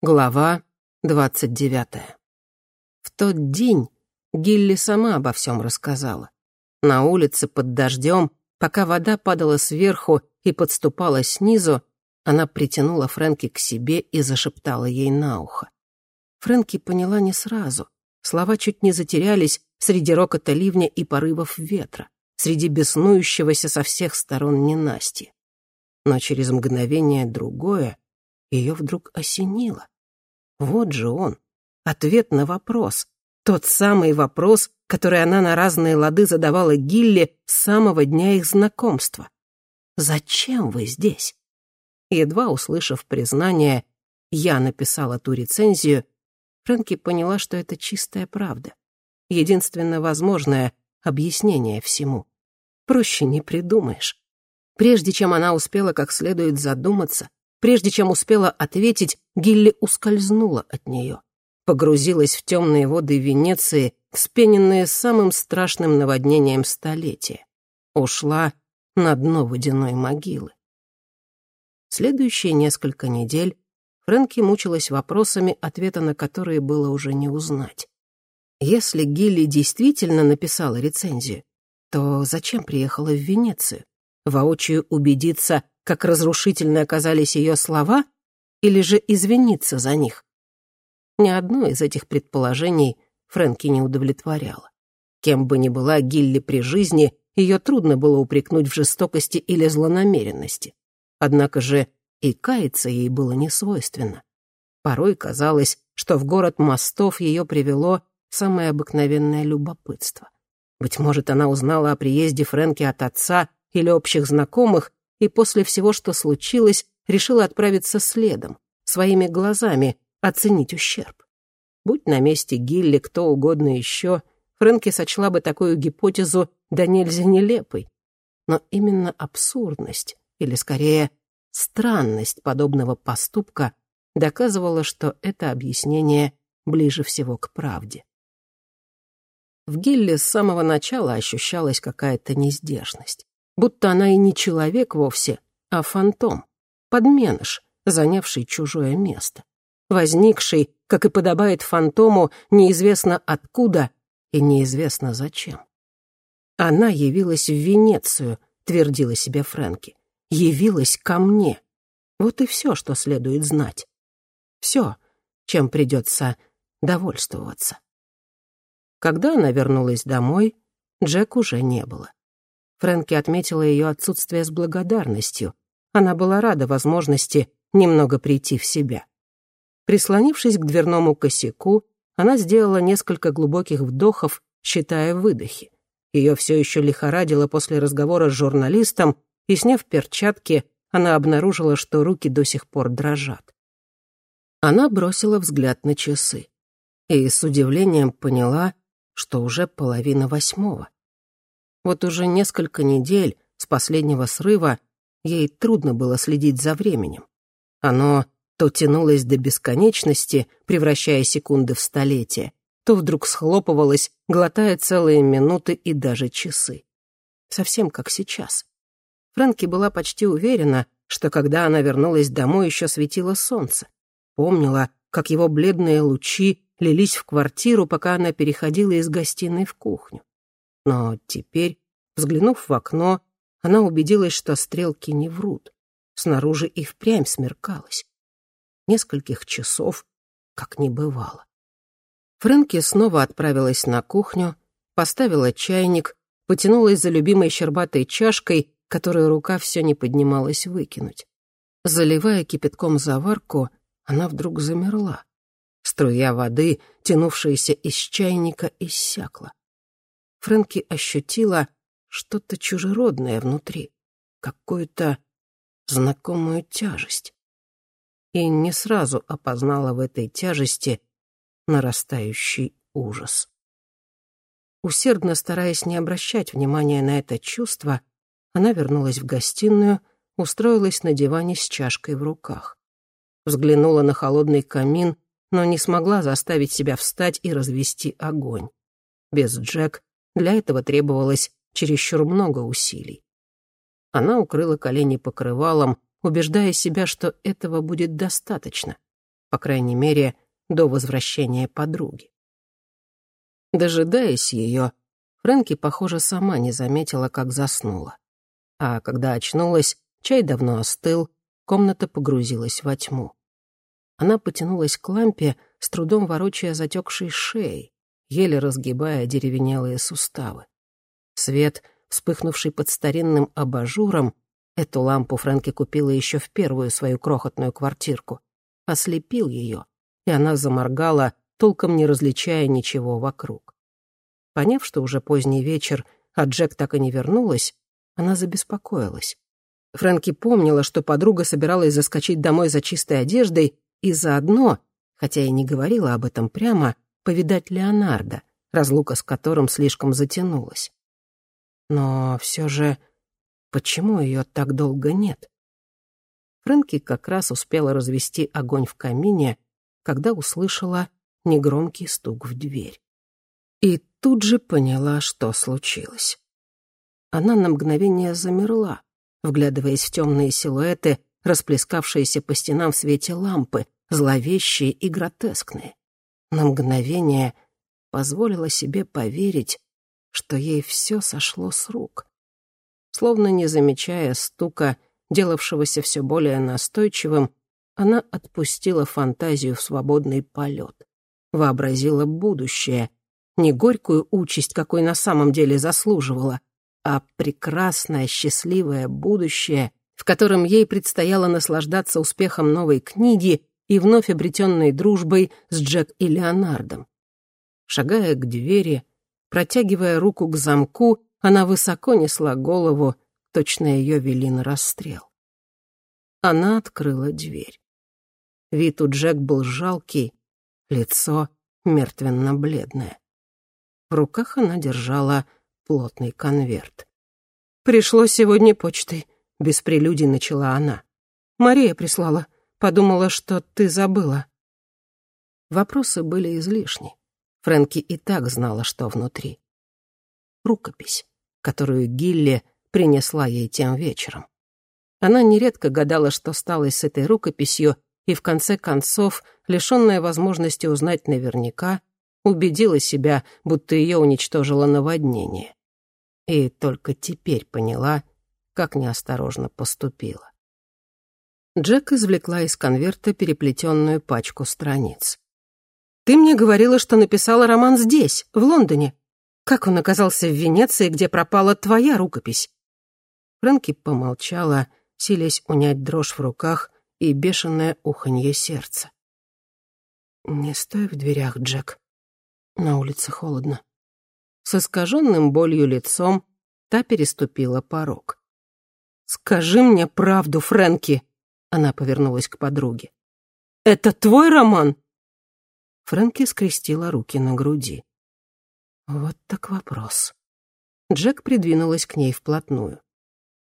Глава двадцать девятая. В тот день Гилли сама обо всем рассказала. На улице под дождем, пока вода падала сверху и подступала снизу, она притянула Фрэнки к себе и зашептала ей на ухо. Фрэнки поняла не сразу. Слова чуть не затерялись среди рокота ливня и порывов ветра, среди беснующегося со всех сторон ненасти. Но через мгновение другое ее вдруг осенило. Вот же он, ответ на вопрос. Тот самый вопрос, который она на разные лады задавала Гилле с самого дня их знакомства. «Зачем вы здесь?» Едва услышав признание, я написала ту рецензию, Фрэнки поняла, что это чистая правда. Единственно возможное объяснение всему. Проще не придумаешь. Прежде чем она успела как следует задуматься, Прежде чем успела ответить, Гилли ускользнула от нее, погрузилась в темные воды Венеции, вспененные самым страшным наводнением столетия. Ушла на дно водяной могилы. Следующие несколько недель Фрэнки мучилась вопросами, ответа на которые было уже не узнать. Если Гилли действительно написала рецензию, то зачем приехала в Венецию? Воочию убедиться, как разрушительны оказались ее слова, или же извиниться за них. Ни одно из этих предположений Фрэнки не удовлетворяло. Кем бы ни была Гилли при жизни, ее трудно было упрекнуть в жестокости или злонамеренности. Однако же и каяться ей было не свойственно. Порой казалось, что в город мостов ее привело самое обыкновенное любопытство. Быть может, она узнала о приезде Фрэнки от отца или общих знакомых и после всего, что случилось, решила отправиться следом, своими глазами оценить ущерб. Будь на месте Гилли кто угодно еще, Фрэнки сочла бы такую гипотезу да нельзя нелепой. Но именно абсурдность, или скорее странность подобного поступка доказывала, что это объяснение ближе всего к правде. В Гилле с самого начала ощущалась какая-то нездержность будто она и не человек вовсе, а фантом, подменыш, занявший чужое место, возникший, как и подобает фантому, неизвестно откуда и неизвестно зачем. Она явилась в Венецию, твердила себе Фрэнки, явилась ко мне. Вот и все, что следует знать. Все, чем придется довольствоваться. Когда она вернулась домой, Джек уже не было. Фрэнки отметила ее отсутствие с благодарностью. Она была рада возможности немного прийти в себя. Прислонившись к дверному косяку, она сделала несколько глубоких вдохов, считая выдохи. Ее все еще лихорадило после разговора с журналистом, и, сняв перчатки, она обнаружила, что руки до сих пор дрожат. Она бросила взгляд на часы и с удивлением поняла, что уже половина восьмого. Вот уже несколько недель с последнего срыва ей трудно было следить за временем. Оно то тянулось до бесконечности, превращая секунды в столетия, то вдруг схлопывалось, глотая целые минуты и даже часы. Совсем как сейчас. Фрэнки была почти уверена, что когда она вернулась домой, еще светило солнце. Помнила, как его бледные лучи лились в квартиру, пока она переходила из гостиной в кухню. Но теперь, взглянув в окно, она убедилась, что стрелки не врут. Снаружи и впрямь смеркалось. Нескольких часов, как не бывало. Фрэнки снова отправилась на кухню, поставила чайник, потянулась за любимой щербатой чашкой, которую рука все не поднималась выкинуть. Заливая кипятком заварку, она вдруг замерла. Струя воды, тянувшаяся из чайника, иссякла. Фрэнки ощутила что-то чужеродное внутри, какую-то знакомую тяжесть. И не сразу опознала в этой тяжести нарастающий ужас. Усердно стараясь не обращать внимания на это чувство, она вернулась в гостиную, устроилась на диване с чашкой в руках. Взглянула на холодный камин, но не смогла заставить себя встать и развести огонь. Без Джек для этого требовалось чересчур много усилий. Она укрыла колени покрывалом, убеждая себя, что этого будет достаточно. по крайней мере, до возвращения подруги. Дожидаясь ее, Фрэнки, похоже, сама не заметила, как заснула. А когда очнулась, чай давно остыл, комната погрузилась во тьму. Она потянулась к лампе, с трудом ворочая затекшей шеей, еле разгибая деревенелые суставы. Свет, вспыхнувший под старинным абажуром, эту лампу Фрэнки купила еще в первую свою крохотную квартирку, ослепил ее, и она заморгала, толком не различая ничего вокруг. Поняв, что уже поздний вечер, а Джек так и не вернулась, она забеспокоилась. Фрэнки помнила, что подруга собиралась заскочить домой за чистой одеждой и заодно, хотя и не говорила об этом прямо, повидать Леонардо, разлука с которым слишком затянулась. Но все же, почему ее так долго нет? Фрэнки как раз успела развести огонь в камине, когда услышала негромкий стук в дверь. И тут же поняла, что случилось. Она на мгновение замерла, вглядываясь в темные силуэты, расплескавшиеся по стенам в свете лампы, зловещие и гротескные. На мгновение позволила себе поверить, что ей все сошло с рук. Словно не замечая стука, делавшегося все более настойчивым, она отпустила фантазию в свободный полет. Вообразила будущее, не горькую участь, какой на самом деле заслуживала, а прекрасное, счастливое будущее, в котором ей предстояло наслаждаться успехом новой книги и вновь обретенной дружбой с Джек и Леонардом. Шагая к двери, протягивая руку к замку, она высоко несла голову, точно ее вели на расстрел. Она открыла дверь. Вид у Джек был жалкий, лицо мертвенно-бледное. В руках она держала плотный конверт. «Пришло сегодня почтой», — без прелюдий начала она. «Мария прислала. Подумала, что ты забыла». Вопросы были излишни. Фрэнки и так знала, что внутри. Рукопись, которую Гилли принесла ей тем вечером. Она нередко гадала, что стало с этой рукописью, и в конце концов, лишённая возможности узнать наверняка, убедила себя, будто ее уничтожило наводнение и только теперь поняла, как неосторожно поступила. Джек извлекла из конверта переплетенную пачку страниц. «Ты мне говорила, что написала роман здесь, в Лондоне. Как он оказался в Венеции, где пропала твоя рукопись?» Фрэнки помолчала, силясь унять дрожь в руках и бешеное уханье сердца. «Не стой в дверях, Джек. На улице холодно. С искаженным болью лицом та переступила порог. «Скажи мне правду, Фрэнки!» Она повернулась к подруге. «Это твой роман?» Фрэнки скрестила руки на груди. Вот так вопрос. Джек придвинулась к ней вплотную.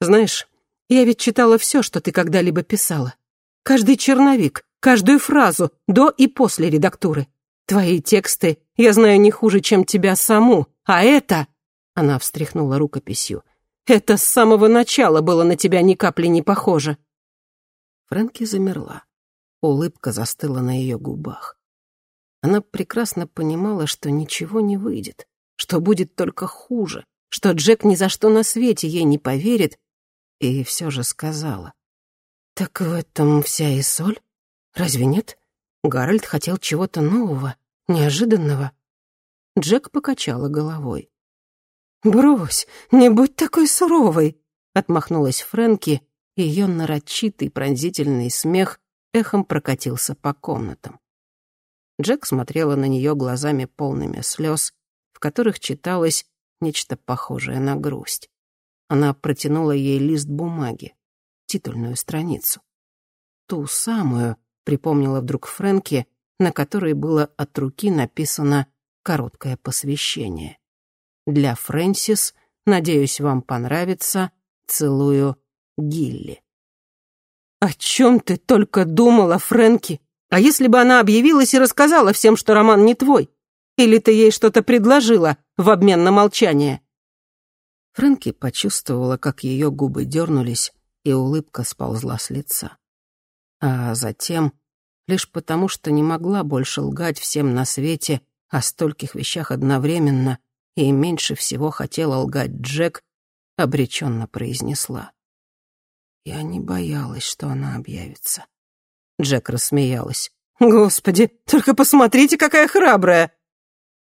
«Знаешь, я ведь читала все, что ты когда-либо писала. Каждый черновик, каждую фразу, до и после редактуры. Твои тексты я знаю не хуже, чем тебя саму, а это...» Она встряхнула рукописью. «Это с самого начала было на тебя ни капли не похоже». Фрэнки замерла. Улыбка застыла на ее губах. Она прекрасно понимала, что ничего не выйдет, что будет только хуже, что Джек ни за что на свете ей не поверит, и все же сказала. «Так в этом вся и соль? Разве нет? Гарольд хотел чего-то нового, неожиданного». Джек покачала головой. «Брось, не будь такой суровой!» — отмахнулась Фрэнки, ее нарочитый пронзительный смех эхом прокатился по комнатам. Джек смотрела на нее глазами полными слез, в которых читалось нечто похожее на грусть. Она протянула ей лист бумаги, титульную страницу. Ту самую, припомнила вдруг Фрэнки, на которой было от руки написано короткое посвящение. Для Фрэнсис, надеюсь, вам понравится. Целую, Гилли. «О чем ты только думала, Фрэнки? А если бы она объявилась и рассказала всем, что роман не твой? Или ты ей что-то предложила в обмен на молчание?» Фрэнки почувствовала, как ее губы дернулись, и улыбка сползла с лица. А затем лишь потому, что не могла больше лгать всем на свете о стольких вещах одновременно и меньше всего хотела лгать Джек, обреченно произнесла. Я не боялась, что она объявится. Джек рассмеялась. «Господи, только посмотрите, какая храбрая!»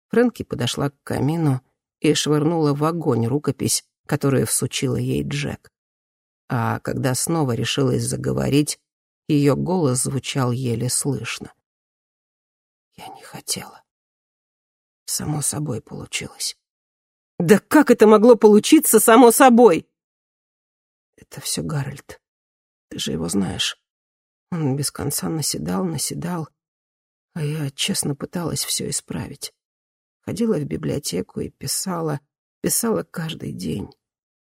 Фрэнки подошла к камину и швырнула в огонь рукопись, которую всучила ей Джек. А когда снова решилась заговорить, ее голос звучал еле слышно. «Я не хотела. Само собой получилось». «Да как это могло получиться само собой?» «Это все Гарольд. Ты же его знаешь. Он без конца наседал, наседал, а я честно пыталась все исправить. Ходила в библиотеку и писала, писала каждый день.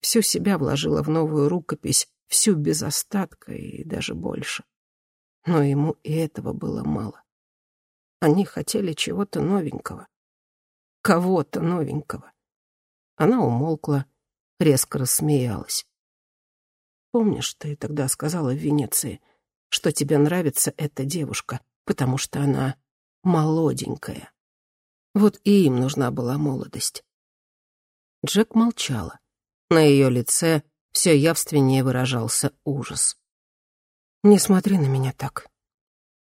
Всю себя вложила в новую рукопись, всю без остатка и даже больше. Но ему и этого было мало. Они хотели чего-то новенького. Кого-то новенького. Она умолкла, резко рассмеялась. «Помнишь, ты тогда сказала в Венеции, что тебе нравится эта девушка, потому что она молоденькая?» Вот и им нужна была молодость. Джек молчала. На ее лице все явственнее выражался ужас. «Не смотри на меня так.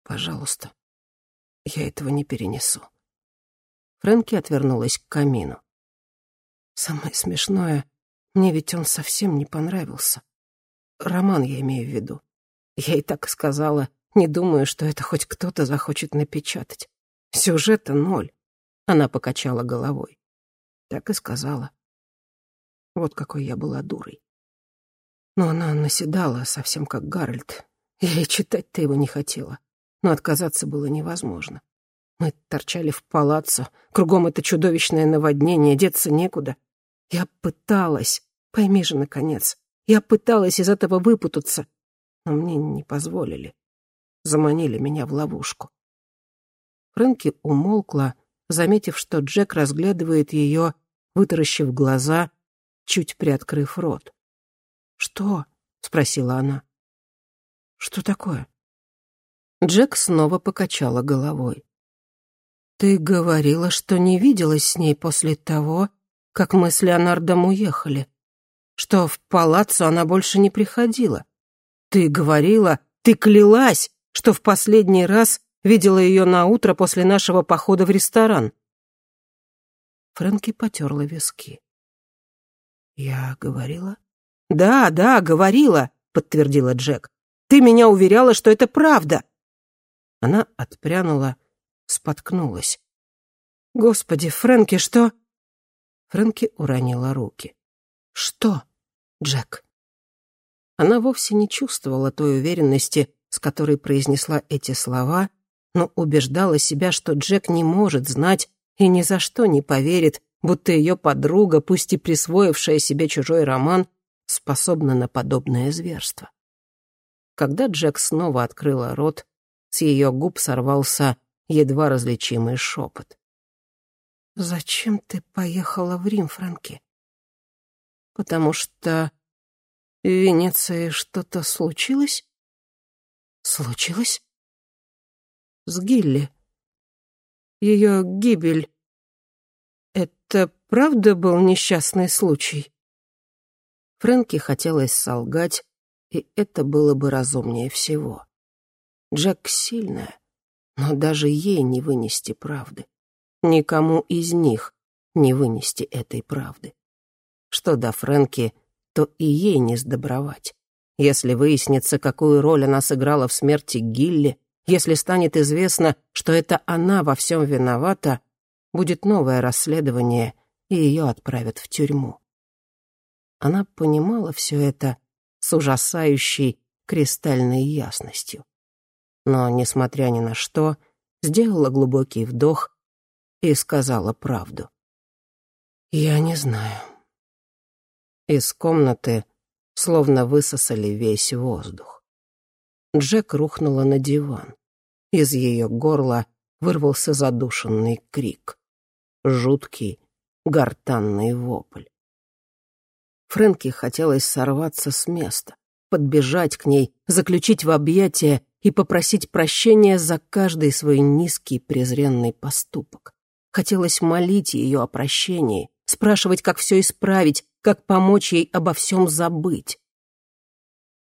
Пожалуйста. Я этого не перенесу». Фрэнки отвернулась к камину. «Самое смешное, мне ведь он совсем не понравился. Роман я имею в виду. Я и так сказала, не думаю, что это хоть кто-то захочет напечатать. Сюжета ноль. Она покачала головой. Так и сказала. Вот какой я была дурой. Но она наседала, совсем как Гарольд. Я и читать-то его не хотела. Но отказаться было невозможно. Мы торчали в палаццо, кругом это чудовищное наводнение, деться некуда. Я пыталась, пойми же, наконец, я пыталась из этого выпутаться, но мне не позволили. Заманили меня в ловушку. Фрэнки умолкла, заметив, что Джек разглядывает ее, вытаращив глаза, чуть приоткрыв рот. «Что?» — спросила она. «Что такое?» Джек снова покачала головой. «Ты говорила, что не виделась с ней после того, как мы с Леонардом уехали, что в палаццо она больше не приходила. Ты говорила, ты клялась, что в последний раз Видела ее на утро после нашего похода в ресторан. Фрэнки потерла виски. «Я говорила?» «Да, да, говорила», — подтвердила Джек. «Ты меня уверяла, что это правда». Она отпрянула, споткнулась. «Господи, Фрэнки, что...» Фрэнки уронила руки. «Что, Джек?» Она вовсе не чувствовала той уверенности, с которой произнесла эти слова, но убеждала себя, что Джек не может знать и ни за что не поверит, будто ее подруга, пусть и присвоившая себе чужой роман, способна на подобное зверство. Когда Джек снова открыла рот, с ее губ сорвался едва различимый шепот. «Зачем ты поехала в Рим, Франки?» «Потому что в Венеции что-то случилось?» «Случилось?» с Гилли. Ее гибель. Это правда был несчастный случай? Фрэнки хотелось солгать, и это было бы разумнее всего. Джек сильная, но даже ей не вынести правды. Никому из них не вынести этой правды. Что до Фрэнки, то и ей не сдобровать. Если выяснится, какую роль она сыграла в смерти Гилли, если станет известно, что это она во всем виновата, будет новое расследование, и ее отправят в тюрьму. Она понимала все это с ужасающей кристальной ясностью. Но, несмотря ни на что, сделала глубокий вдох и сказала правду. «Я не знаю». Из комнаты словно высосали весь воздух. Джек рухнула на диван. Из ее горла вырвался задушенный крик. Жуткий, гортанный вопль. Фрэнки хотелось сорваться с места, подбежать к ней, заключить в объятия и попросить прощения за каждый свой низкий презренный поступок. Хотелось молить ее о прощении, спрашивать, как все исправить, как помочь ей обо всем забыть.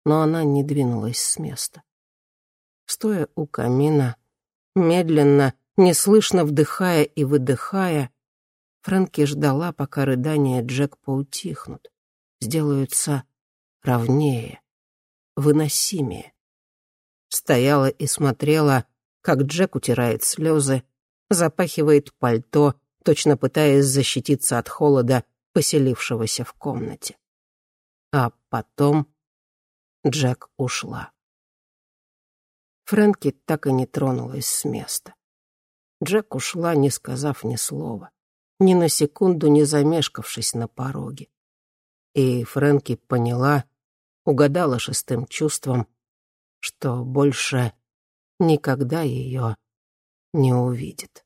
Но она не двинулась с места. Стоя у камина, медленно, неслышно вдыхая и выдыхая, Фрэнки ждала, пока рыдания Джек поутихнут, сделаются ровнее, выносимее. Стояла и смотрела, как Джек утирает слезы, запахивает пальто, точно пытаясь защититься от холода, поселившегося в комнате. А потом Джек ушла. Фрэнки так и не тронулась с места. Джек ушла, не сказав ни слова, ни на секунду не замешкавшись на пороге. И Фрэнки поняла, угадала шестым чувством, что больше никогда ее не увидит.